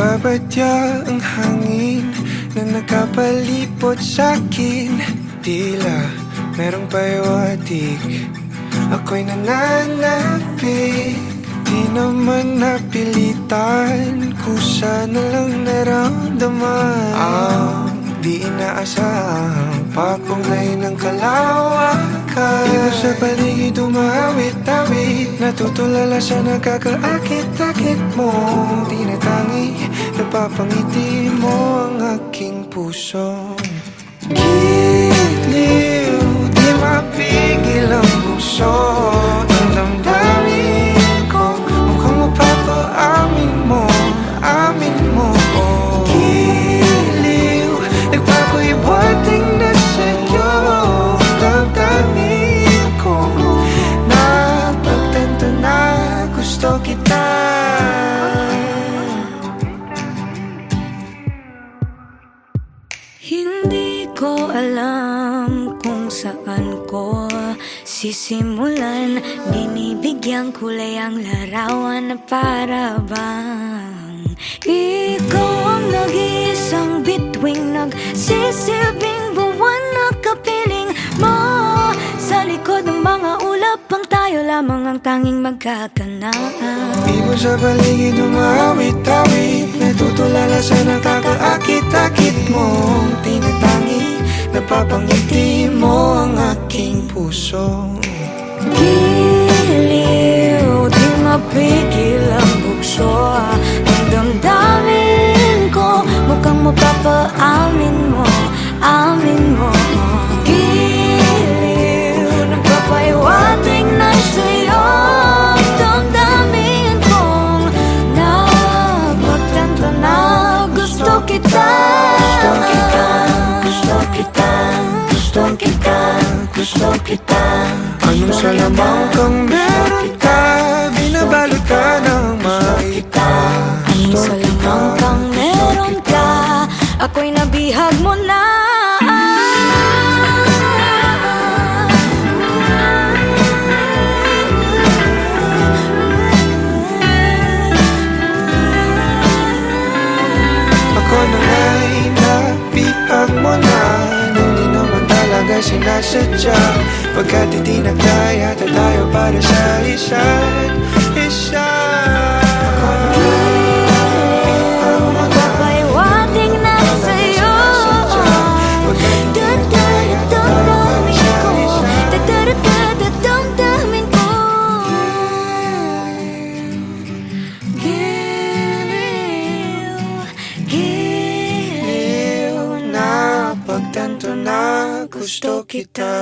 Nagbabadya ang hangin Na nakapalipot sa'kin. Tila merong payawatig Ako'y nananapig Di naman napilitan Kusa na lang naramdaman. Ang di inaasahang Papunglay ng kalawakan. Iba sa paligid umawit-awit Natutulala sa nakakaakit-akit mo. Di natangi Napapangiti mo ang aking puso. Giliw gusto kita. Hindi ko alam kung saan ko sisimulan. Binibigyan kulay ang larawan na para bang Ikaw ang nag-iisang bituing Nagsisilbing lamang ang tanging magkakanaan Ibon sa paligid umawit-awit. Natutulala sa nakakaakit-akit mo Tinatangi, napapangiti mo ang aking puso. Giliw, kita, gusto kita Anong salamang kang meron ka Binabalot ka ng maita Anong salamang kang meron ka Ako'y nabihag mo sinasadya Pagkat hindi nagkaya tayo para sa isa't isa pagtanto na gusto kita